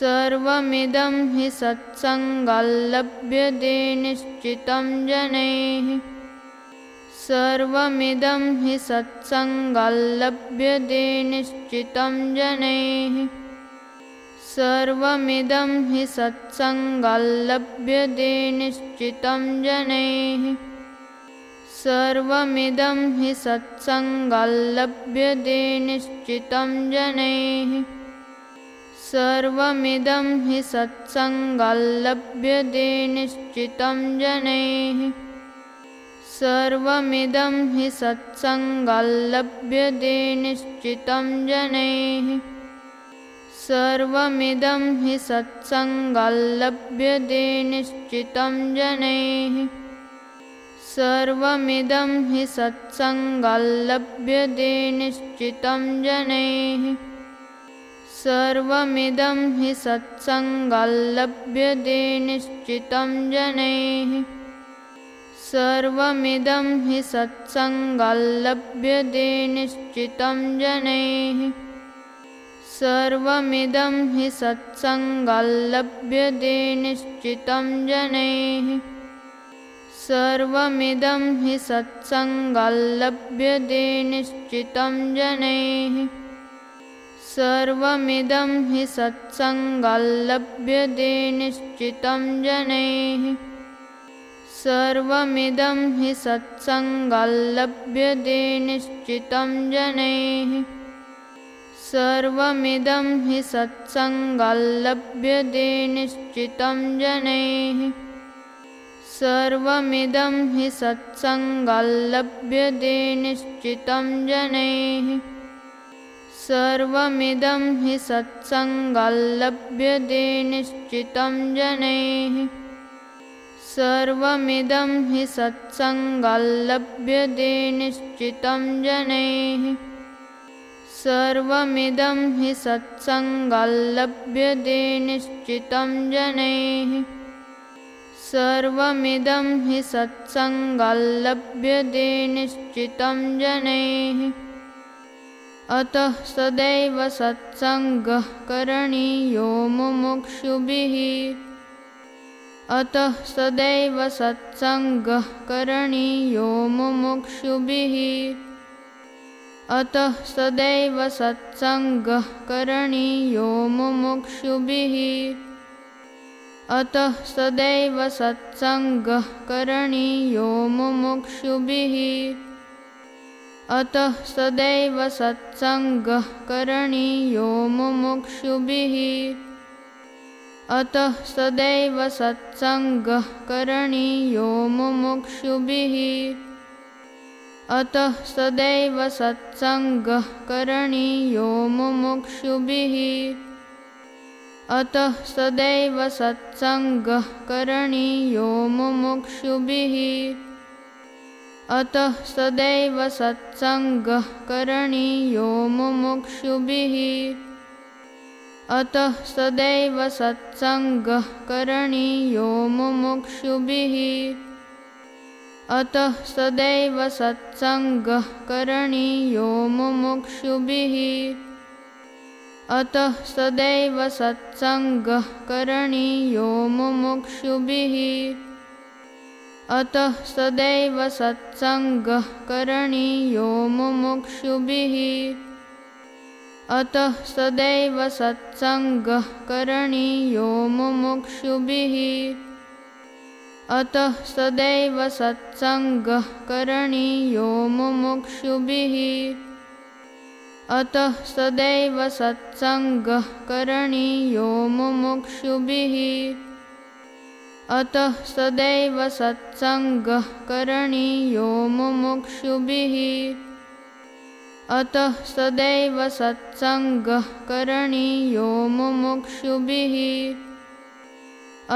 सर्वमिदं हि सत्सङ्गल्लभ्यते निश्चितं जनैः। सर्वमिदं हि सत्सङ्गल्लभ्यते निश्चितं जनैः। सर्वमिदं हि सत्सङ्गल्लभ्यते निश्चितं जनैः। सर्वमिदं हि सत्सङ्गल्लभ्यते निश्चितं जनैः सर्वमिदं हि सत्सङ्गल्लभ्यते निश्चितं जनैः। सर्वमिदं हि सत्सङ्गल्लभ्यते निश्चितं जनैः। सर्वमिदं हि सत्सङ्गल्लभ्यते निश्चितं जनैः। सर्वमिदं हि सत्सङ्गल्लभ्यते निश्चितं जनैः सर्वमिदं हि सत्सङ्गल्लभ्यते निश्चितं जनैः। सर्वमिदं हि सत्सङ्गल्लभ्यते निश्चितं जनैः। सर्वमिदं हि सत्सङ्गल्लभ्यते निश्चितं जनैः। सर्वमिदं हि सत्सङ्गल्लभ्यते निश्चितं जनैः सर्वमिदं हि सत्सङ्गल्लभ्यते निश्चितं जनैः। सर्वमिदं हि सत्सङ्गल्लभ्यते निश्चितं जनैः। सर्वमिदं हि सत्सङ्गल्लभ्यते निश्चितं जनैः। सर्वमिदं हि सत्सङ्गल्लभ्यते निश्चितं जनैः सर्वमिदं हि सत्सङ्गल्लभ्यते निश्चितं जनैः। सर्वमिदं हि सत्सङ्गल्लभ्यते निश्चितं जनैः। सर्वमिदं हि सत्सङ्गल्लभ्यते निश्चितं जनैः। सर्वमिदं हि सत्सङ्गल्लभ्यते निश्चितं जनैः अतः सदैव सत्सङ्गः करणीयो मुमुक्षुभिः। अतः सदैव सत्सङ्गः करणीयो मुमुक्षुभिः। अतः सदैव सत्सङ्गः करणीयो मुमुक्षुभिः। अतः सदैव सत्सङ्गः करणीयो मुमुक्षुभिः अतः सदैव सत्सङ्गः करणीयो मुमुक्षुभिः। अतः सदैव सत्सङ्गः करणीयो मुमुक्षुभिः। अतः सदैव सत्सङ्गः करणीयो मुमुक्षुभिः। अतः सदैव सत्सङ्गः करणीयो मुमुक्षुभिः अतः सदैव सत्सङ्गः करणीयो मुमुक्षुभिः। अतः सदैव सत्सङ्गः करणीयो मुमुक्षुभिः। अतः सदैव सत्सङ्गः करणीयो मुमुक्षुभिः। अतः सदैव सत्सङ्गः करणीयो मुमुक्षुभिः अतः सदैव सत्सङ्गः करणीयो मुमुक्षुभिः। अतः सदैव सत्सङ्गः करणीयो मुमुक्षुभिः। अतः सदैव सत्सङ्गः करणीयो मुमुक्षुभिः। अतः सदैव सत्सङ्गः करणीयो मुमुक्षुभिः अतः सदैव सत्सङ्गः करणीयो मुमुक्षुभिः। अतः सदैव सत्सङ्गः करणीयो मुमुक्षुभिः।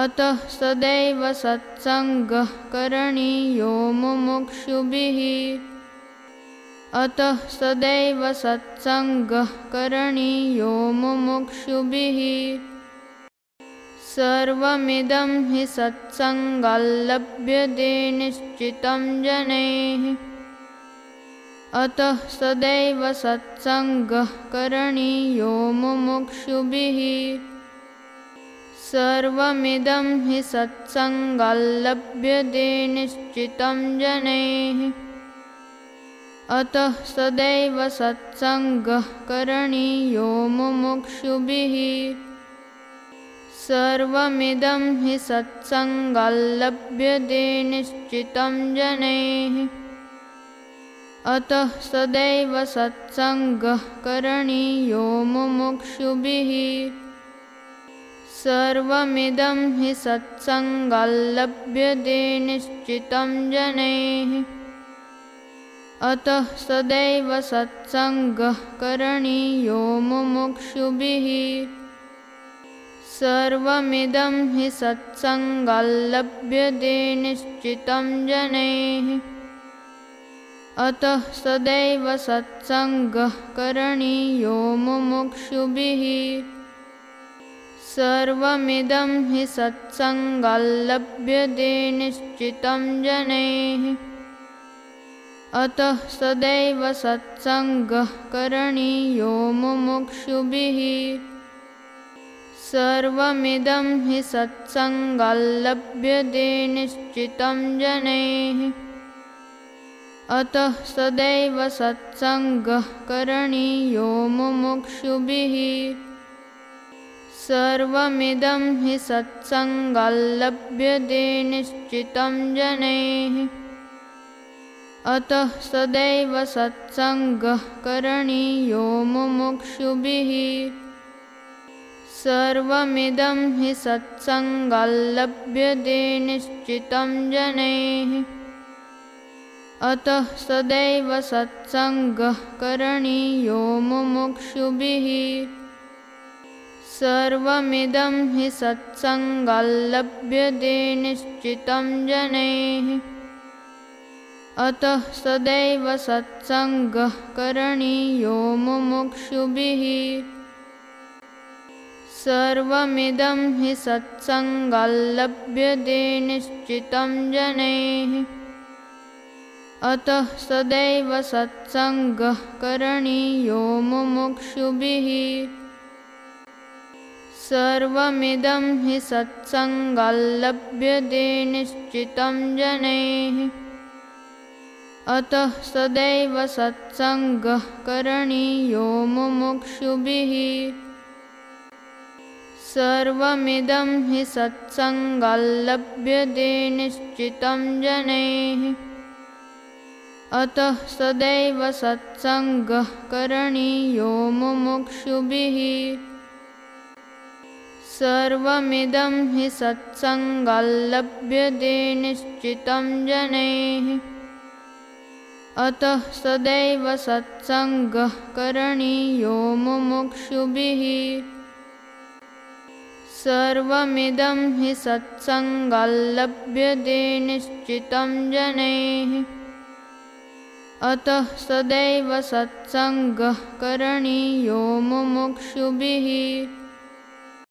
अतः सदैव सत्सङ्गः करणीयो मुमुक्षुभिः। अतः सदैव सत्सङ्गः करणीयो मुमुक्षुभिः सर्वमिदं हि सत्सङ्गल्लभ्यते निश्चितं जनैः। अतः सदैव सत्सङ्गः करणीयो मुमुक्षुभिः। सर्वमिदं हि सत्सङ्गल्लभ्यते निश्चितं जनैः। अतः सदैव सत्सङ्गः करणीयो मुमुक्षुभिः सर्वमिदं हि सत्सङ्गल्लभ्यते निश्चितं जनैः। अतः सदैव सत्सङ्गः करणीयो मुमुक्षुभिः। सर्वमिदं हि सत्सङ्गल्लभ्यते निश्चितं जनैः। अतः सदैव सत्सङ्गः करणीयो मुमुक्षुभिः सर्वमिदं हि सत्सङ्गल्लभ्यते निश्चितं जनैः। अतः सदैव सत्सङ्गः करणीयो मुमुक्षुभिः। सर्वमिदं हि सत्सङ्गल्लभ्यते निश्चितं जनैः। अतः सदैव सत्सङ्गः करणीयो मुमुक्षुभिः सर्वमिदं हि सत्सङ्गल्लभ्यते निश्चितं जनैः। अतः सदैव सत्सङ्गः करणीयो मुमुक्षुभिः। सर्वमिदं हि सत्सङ्गल्लभ्यते निश्चितं जनैः। अतः सदैव सत्सङ्गः करणीयो मुमुक्षुभिः सर्वमिदं हि सत्सङ्गल्लभ्यते निश्चितं जनैः। अतः सदैव सत्सङ्गः करणीयो मुमुक्षुभिः। सर्वमिदं हि सत्सङ्गल्लभ्यते निश्चितं जनैः। अतः सदैव सत्सङ्गः करणीयो मुमुक्षुभिः सर्वमिदं हि सत्सङ्गल्लभ्यते निश्चितं जनैः। अतः सदैव सत्सङ्गः करणीयो मुमुक्षुभिः। सर्वमिदं हि सत्सङ्गल्लभ्यते निश्चितं जनैः। अतः सदैव सत्सङ्गः करणीयो मुमुक्षुभिः सर्वमिदं हि सत्सङ्गल्लभ्यते निश्चितं जनैः। अतः सदैव सत्सङ्गः करणीयो मुमुक्षुभिः। सर्वमिदं हि सत्सङ्गल्लभ्यते निश्चितं जनैः। अतः सदैव सत्सङ्गः करणीयो मुमुक्षुभिः सर्वमिदं हि सत्सङ्गल्लभ्यते निश्चितं जनैः। अतः सदैव सत्सङ्गः करणीयो मुमुक्षुभिः